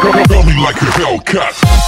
Gummy like a Hellcat.